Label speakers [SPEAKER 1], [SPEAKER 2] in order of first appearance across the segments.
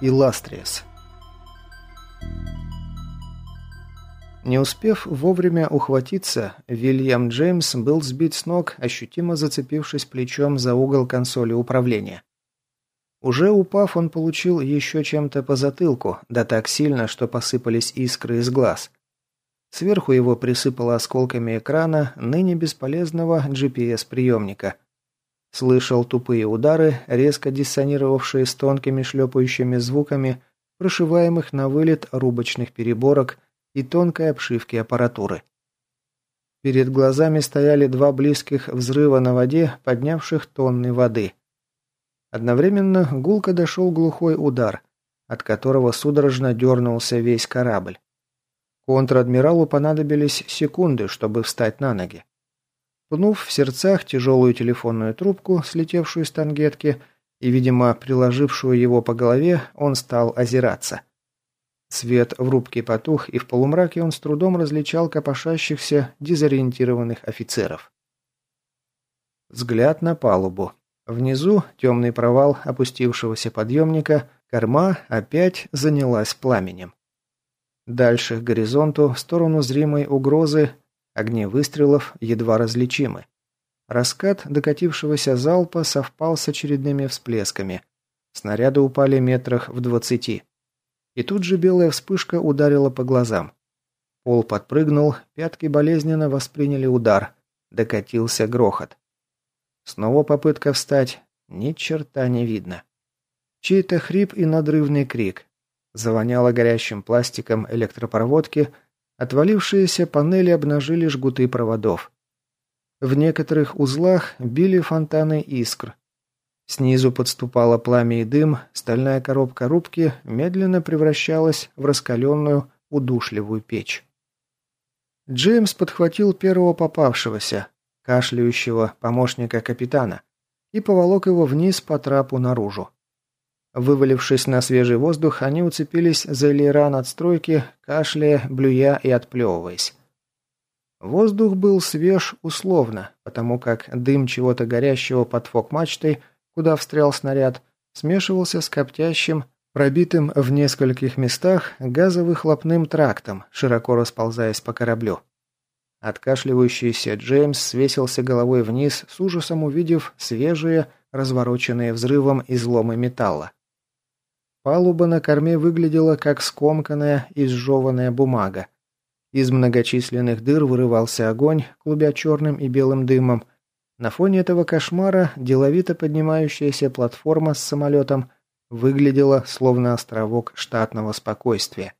[SPEAKER 1] Иластриес. Не успев вовремя ухватиться, Вильям Джеймс был сбит с ног, ощутимо зацепившись плечом за угол консоли управления. Уже упав, он получил еще чем-то по затылку, да так сильно, что посыпались искры из глаз. Сверху его присыпало осколками экрана ныне бесполезного GPS-приемника. Слышал тупые удары, резко диссонировавшие с тонкими шлепающими звуками, прошиваемых на вылет рубочных переборок и тонкой обшивки аппаратуры. Перед глазами стояли два близких взрыва на воде, поднявших тонны воды. Одновременно гулко дошел глухой удар, от которого судорожно дернулся весь корабль. Контр-адмиралу понадобились секунды, чтобы встать на ноги. Пнув в сердцах тяжелую телефонную трубку, слетевшую с тангетки, и, видимо, приложившую его по голове, он стал озираться. Свет в рубке потух, и в полумраке он с трудом различал копошащихся, дезориентированных офицеров. Взгляд на палубу. Внизу темный провал опустившегося подъемника, корма опять занялась пламенем. Дальше к горизонту, в сторону зримой угрозы, огни выстрелов едва различимы. Раскат докатившегося залпа совпал с очередными всплесками. Снаряды упали метрах в двадцати. И тут же белая вспышка ударила по глазам. Пол подпрыгнул, пятки болезненно восприняли удар. Докатился грохот. Снова попытка встать. Ни черта не видно. Чей-то хрип и надрывный крик. Завоняло горящим пластиком электропроводки, отвалившиеся панели обнажили жгуты проводов. В некоторых узлах били фонтаны искр. Снизу подступало пламя и дым, стальная коробка рубки медленно превращалась в раскаленную, удушливую печь. Джеймс подхватил первого попавшегося, кашляющего помощника капитана, и поволок его вниз по трапу наружу. Вывалившись на свежий воздух, они уцепились за элейран отстройки, кашляя, блюя и отплевываясь. Воздух был свеж условно, потому как дым чего-то горящего под фок-мачтой, куда встрял снаряд, смешивался с коптящим, пробитым в нескольких местах газовыхлопным трактом, широко расползаясь по кораблю. Откашливающийся Джеймс свесился головой вниз, с ужасом увидев свежие, развороченные взрывом изломы металла. Палуба на корме выглядела как скомканная, изжеванная бумага. Из многочисленных дыр вырывался огонь, клубя черным и белым дымом. На фоне этого кошмара деловито поднимающаяся платформа с самолетом выглядела словно островок штатного спокойствия.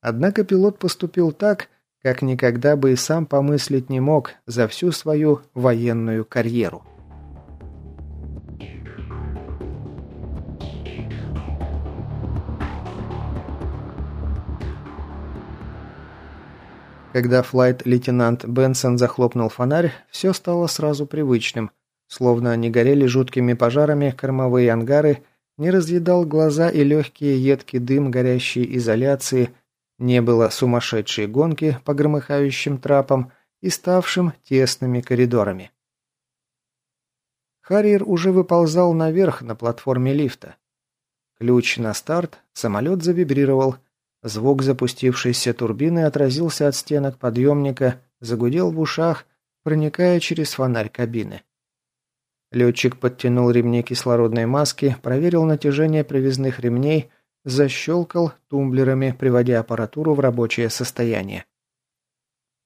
[SPEAKER 1] Однако пилот поступил так, как никогда бы и сам помыслить не мог за всю свою военную карьеру. Когда флайт-лейтенант Бенсон захлопнул фонарь, все стало сразу привычным, словно не горели жуткими пожарами кормовые ангары, не разъедал глаза и легкий едкий дым горящей изоляции, не было сумасшедшей гонки по громыхающим трапам и ставшим тесными коридорами. Харриер уже выползал наверх на платформе лифта. Ключ на старт, самолет завибрировал – Звук запустившейся турбины отразился от стенок подъемника, загудел в ушах, проникая через фонарь кабины. Летчик подтянул ремни кислородной маски, проверил натяжение привязных ремней, защелкал тумблерами, приводя аппаратуру в рабочее состояние.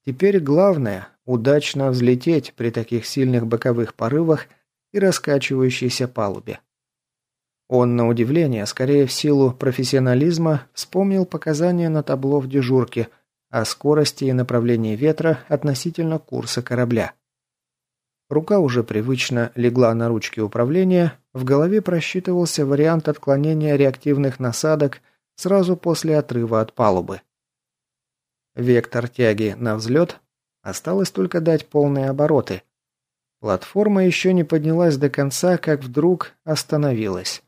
[SPEAKER 1] Теперь главное – удачно взлететь при таких сильных боковых порывах и раскачивающейся палубе. Он, на удивление, скорее в силу профессионализма, вспомнил показания на табло в дежурке о скорости и направлении ветра относительно курса корабля. Рука уже привычно легла на ручки управления, в голове просчитывался вариант отклонения реактивных насадок сразу после отрыва от палубы. Вектор тяги на взлет, осталось только дать полные обороты. Платформа еще не поднялась до конца, как вдруг остановилась.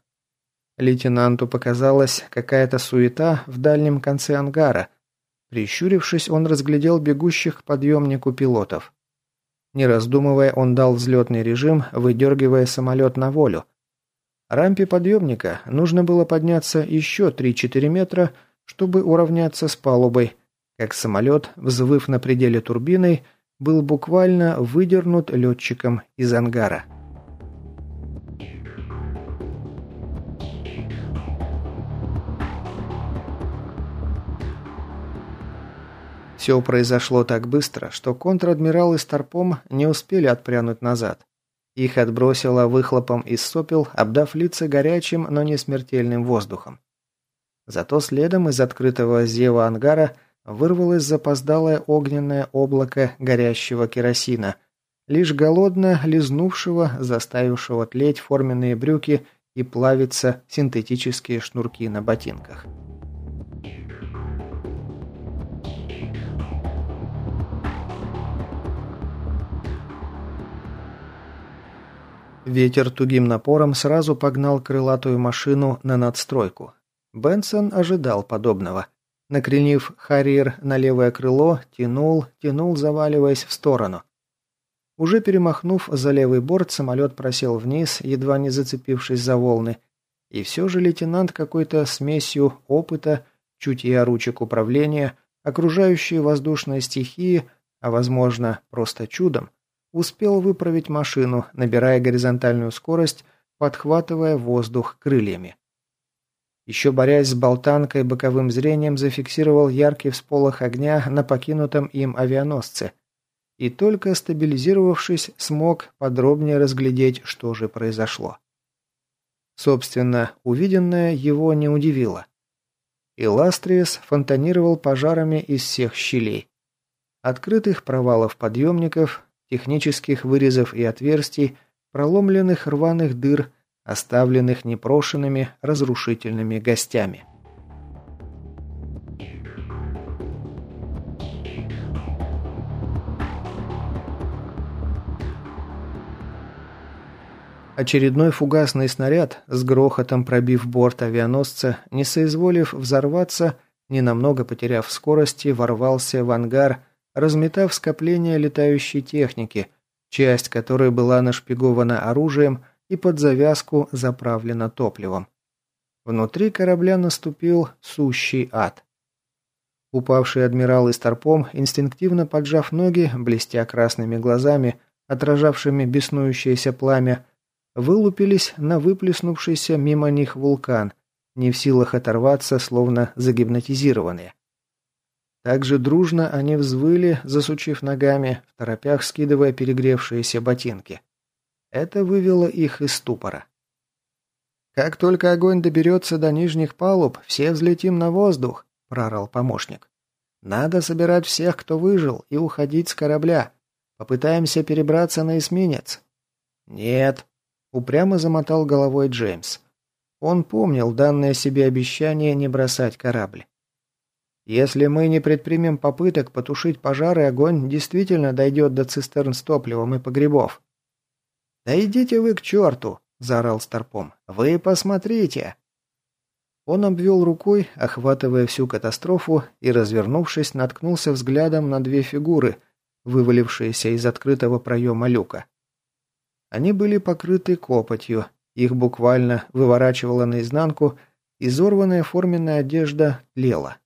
[SPEAKER 1] Лейтенанту показалась какая-то суета в дальнем конце ангара. Прищурившись, он разглядел бегущих к подъемнику пилотов. Не раздумывая, он дал взлетный режим, выдергивая самолет на волю. Рампе подъемника нужно было подняться еще 3-4 метра, чтобы уравняться с палубой, как самолет, взвыв на пределе турбиной, был буквально выдернут летчиком из ангара. Все произошло так быстро, что контр-адмирал и Старпом не успели отпрянуть назад. Их отбросило выхлопом из сопел, обдав лица горячим, но не смертельным воздухом. Зато следом из открытого зева ангара вырвалось запоздалое огненное облако горящего керосина, лишь голодно лизнувшего, заставившего тлеть форменные брюки и плавиться синтетические шнурки на ботинках. Ветер тугим напором сразу погнал крылатую машину на надстройку. Бенсон ожидал подобного. Накренив Харьер на левое крыло, тянул, тянул, заваливаясь в сторону. Уже перемахнув за левый борт, самолет просел вниз, едва не зацепившись за волны. И все же лейтенант какой-то смесью опыта, чутья ручек управления, окружающие воздушные стихии, а возможно, просто чудом, Успел выправить машину, набирая горизонтальную скорость, подхватывая воздух крыльями. Еще борясь с болтанкой, боковым зрением зафиксировал яркий всполох огня на покинутом им авианосце. И только стабилизировавшись, смог подробнее разглядеть, что же произошло. Собственно, увиденное его не удивило. Иластриес фонтанировал пожарами из всех щелей. Открытых провалов подъемников, технических вырезов и отверстий, проломленных рваных дыр, оставленных непрошенными разрушительными гостями. Очередной фугасный снаряд, с грохотом пробив борт авианосца, не соизволив взорваться, ненамного потеряв скорости, ворвался в ангар, разметав скопление летающей техники, часть которой была нашпигована оружием и под завязку заправлена топливом. Внутри корабля наступил сущий ад. Упавший адмирал и старпом, инстинктивно поджав ноги, блестя красными глазами, отражавшими беснующееся пламя, вылупились на выплеснувшийся мимо них вулкан, не в силах оторваться, словно загипнотизированные. Также дружно они взвыли, засучив ногами, в торопях скидывая перегревшиеся ботинки. Это вывело их из ступора. «Как только огонь доберется до нижних палуб, все взлетим на воздух», – прорал помощник. «Надо собирать всех, кто выжил, и уходить с корабля. Попытаемся перебраться на эсминец». «Нет», – упрямо замотал головой Джеймс. Он помнил данное себе обещание не бросать корабль. Если мы не предпримем попыток потушить пожары, огонь действительно дойдет до цистерн с топливом и погребов. «Да идите вы к черту!» – заорал Старпом. «Вы посмотрите!» Он обвел рукой, охватывая всю катастрофу, и, развернувшись, наткнулся взглядом на две фигуры, вывалившиеся из открытого проема люка. Они были покрыты копотью, их буквально выворачивало наизнанку, изорванная форменная одежда тлела.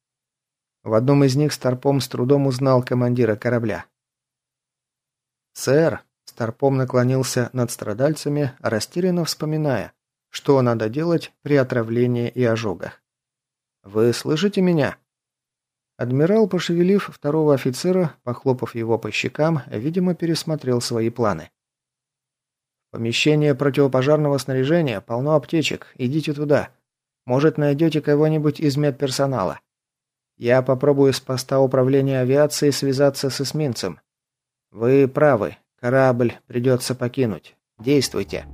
[SPEAKER 1] В одном из них Старпом с трудом узнал командира корабля. «Сэр!» – Старпом наклонился над страдальцами, растерянно вспоминая, что надо делать при отравлении и ожогах. «Вы слышите меня?» Адмирал, пошевелив второго офицера, похлопав его по щекам, видимо, пересмотрел свои планы. «Помещение противопожарного снаряжения, полно аптечек, идите туда. Может, найдете кого-нибудь из медперсонала. Я попробую с поста управления авиацией связаться с эсминцем. Вы правы. Корабль придется покинуть. Действуйте.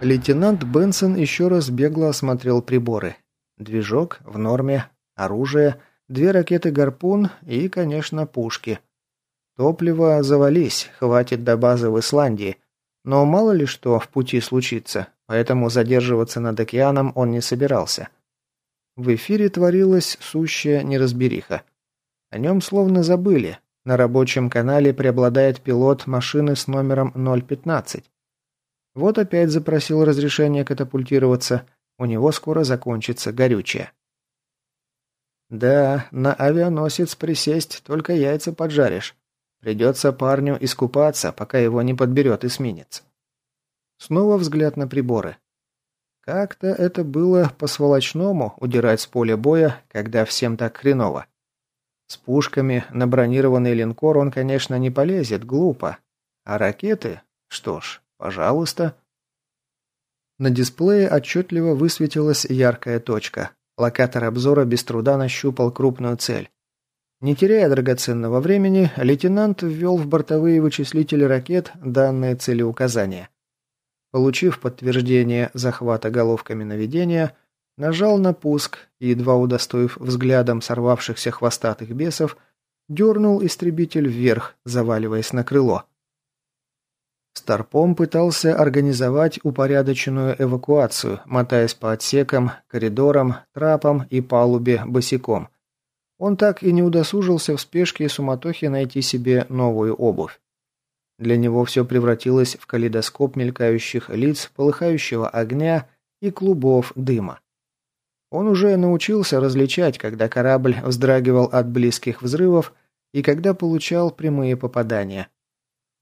[SPEAKER 1] Лейтенант Бенсон еще раз бегло осмотрел приборы. Движок в норме, оружие, две ракеты «Гарпун» и, конечно, пушки. Топливо завались, хватит до базы в Исландии, но мало ли что в пути случится, поэтому задерживаться над океаном он не собирался. В эфире творилась сущая неразбериха. О нем словно забыли. На рабочем канале преобладает пилот машины с номером 015. Вот опять запросил разрешение катапультироваться. У него скоро закончится горючее. Да, на авианосец присесть, только яйца поджаришь. Придется парню искупаться, пока его не подберет эсминец. Снова взгляд на приборы. Как-то это было по-сволочному удирать с поля боя, когда всем так хреново. С пушками на бронированный линкор он, конечно, не полезет, глупо. А ракеты? Что ж, пожалуйста. На дисплее отчетливо высветилась яркая точка. Локатор обзора без труда нащупал крупную цель. Не теряя драгоценного времени, лейтенант ввел в бортовые вычислители ракет данные целеуказания. Получив подтверждение захвата головками наведения, нажал на пуск и, едва удостоив взглядом сорвавшихся хвостатых бесов, дернул истребитель вверх, заваливаясь на крыло. Старпом пытался организовать упорядоченную эвакуацию, мотаясь по отсекам, коридорам, трапам и палубе босиком. Он так и не удосужился в спешке и суматохе найти себе новую обувь. Для него все превратилось в калейдоскоп мелькающих лиц, полыхающего огня и клубов дыма. Он уже научился различать, когда корабль вздрагивал от близких взрывов и когда получал прямые попадания.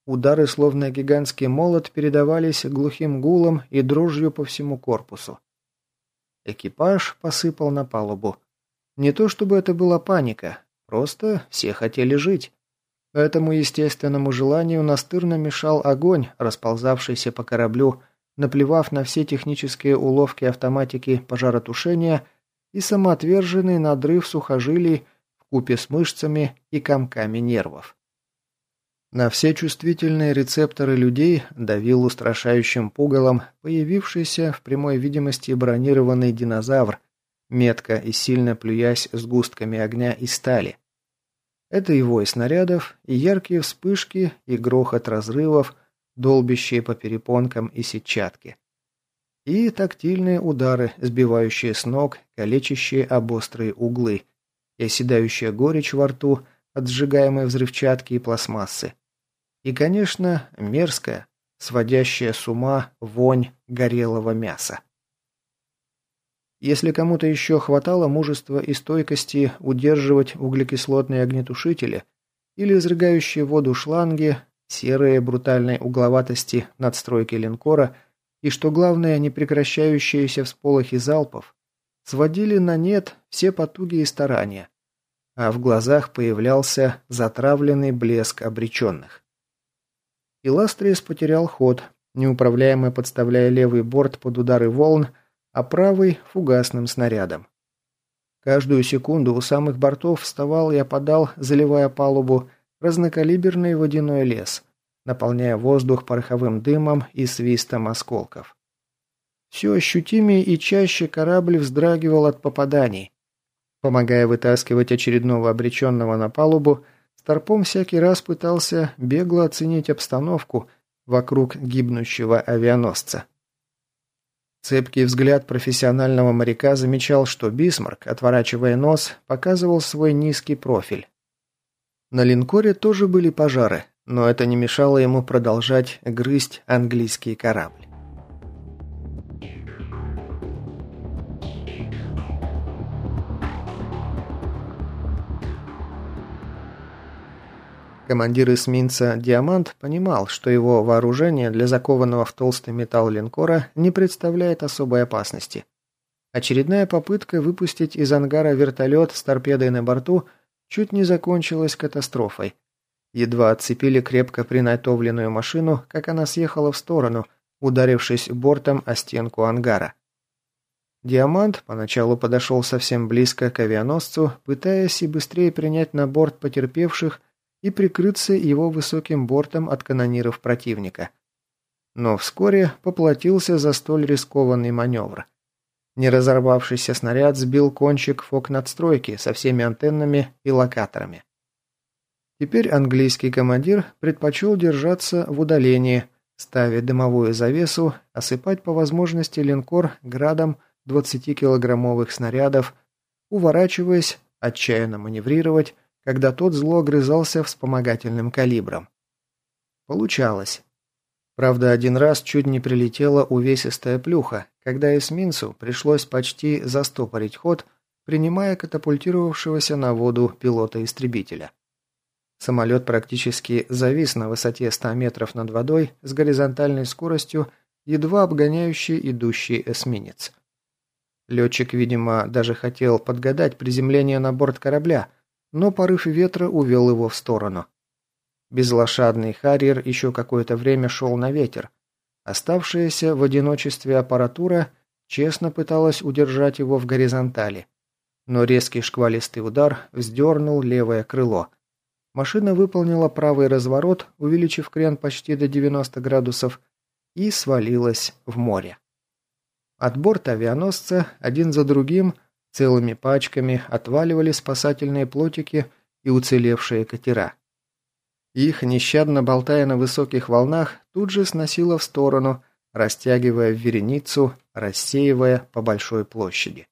[SPEAKER 1] Удары, словно гигантский молот, передавались глухим гулом и дрожью по всему корпусу. Экипаж посыпал на палубу. Не то чтобы это была паника, просто все хотели жить. Этому естественному желанию настырно мешал огонь, расползавшийся по кораблю, наплевав на все технические уловки автоматики пожаротушения и самоотверженный надрыв сухожилий в купе с мышцами и комками нервов. На все чувствительные рецепторы людей давил устрашающим пугалом появившийся в прямой видимости бронированный динозавр, метко и сильно плюясь сгустками огня и стали. Это и вой снарядов, и яркие вспышки, и грохот разрывов, долбящие по перепонкам и сетчатке. И тактильные удары, сбивающие с ног, калечащие об острые углы, и оседающая горечь во рту от сжигаемой взрывчатки и пластмассы. И, конечно, мерзкая, сводящая с ума вонь горелого мяса. Если кому-то еще хватало мужества и стойкости удерживать углекислотные огнетушители или изрыгающие воду шланги, серые брутальной угловатости надстройки линкора и, что главное, непрекращающиеся всполохи залпов, сводили на нет все потуги и старания, а в глазах появлялся затравленный блеск обреченных. Иластриес потерял ход, неуправляемо подставляя левый борт под удары волн, а правый – фугасным снарядом. Каждую секунду у самых бортов вставал и опадал, заливая палубу, разнокалиберный водяной лес, наполняя воздух пороховым дымом и свистом осколков. Все ощутимее и чаще корабль вздрагивал от попаданий. Помогая вытаскивать очередного обреченного на палубу, Старпом всякий раз пытался бегло оценить обстановку вокруг гибнущего авианосца. Цепкий взгляд профессионального моряка замечал, что Бисмарк, отворачивая нос, показывал свой низкий профиль. На линкоре тоже были пожары, но это не мешало ему продолжать грызть английский корабль. Командир эсминца «Диамант» понимал, что его вооружение для закованного в толстый металл линкора не представляет особой опасности. Очередная попытка выпустить из ангара вертолет с торпедой на борту чуть не закончилась катастрофой. Едва отцепили крепко принатовленную машину, как она съехала в сторону, ударившись бортом о стенку ангара. Диамант поначалу подошел совсем близко к авианосцу, пытаясь и быстрее принять на борт потерпевших и прикрыться его высоким бортом от канониров противника. Но вскоре поплатился за столь рискованный маневр. Не разорвавшийся снаряд сбил кончик фок-надстройки со всеми антеннами и локаторами. Теперь английский командир предпочел держаться в удалении, ставя дымовую завесу, осыпать по возможности линкор градом 20-килограммовых снарядов, уворачиваясь, отчаянно маневрировать, когда тот зло огрызался вспомогательным калибром. Получалось. Правда, один раз чуть не прилетела увесистая плюха, когда эсминцу пришлось почти застопорить ход, принимая катапультировавшегося на воду пилота-истребителя. Самолет практически завис на высоте 100 метров над водой с горизонтальной скоростью, едва обгоняющий идущий эсминец. Летчик, видимо, даже хотел подгадать приземление на борт корабля, но порыв ветра увел его в сторону. Безлошадный «Харьер» еще какое-то время шел на ветер. Оставшаяся в одиночестве аппаратура честно пыталась удержать его в горизонтали. Но резкий шквалистый удар вздернул левое крыло – Машина выполнила правый разворот, увеличив крен почти до 90 градусов, и свалилась в море. От борта авианосца один за другим целыми пачками отваливали спасательные плотики и уцелевшие катера. Их, нещадно болтая на высоких волнах, тут же сносило в сторону, растягивая в вереницу, рассеивая по большой площади.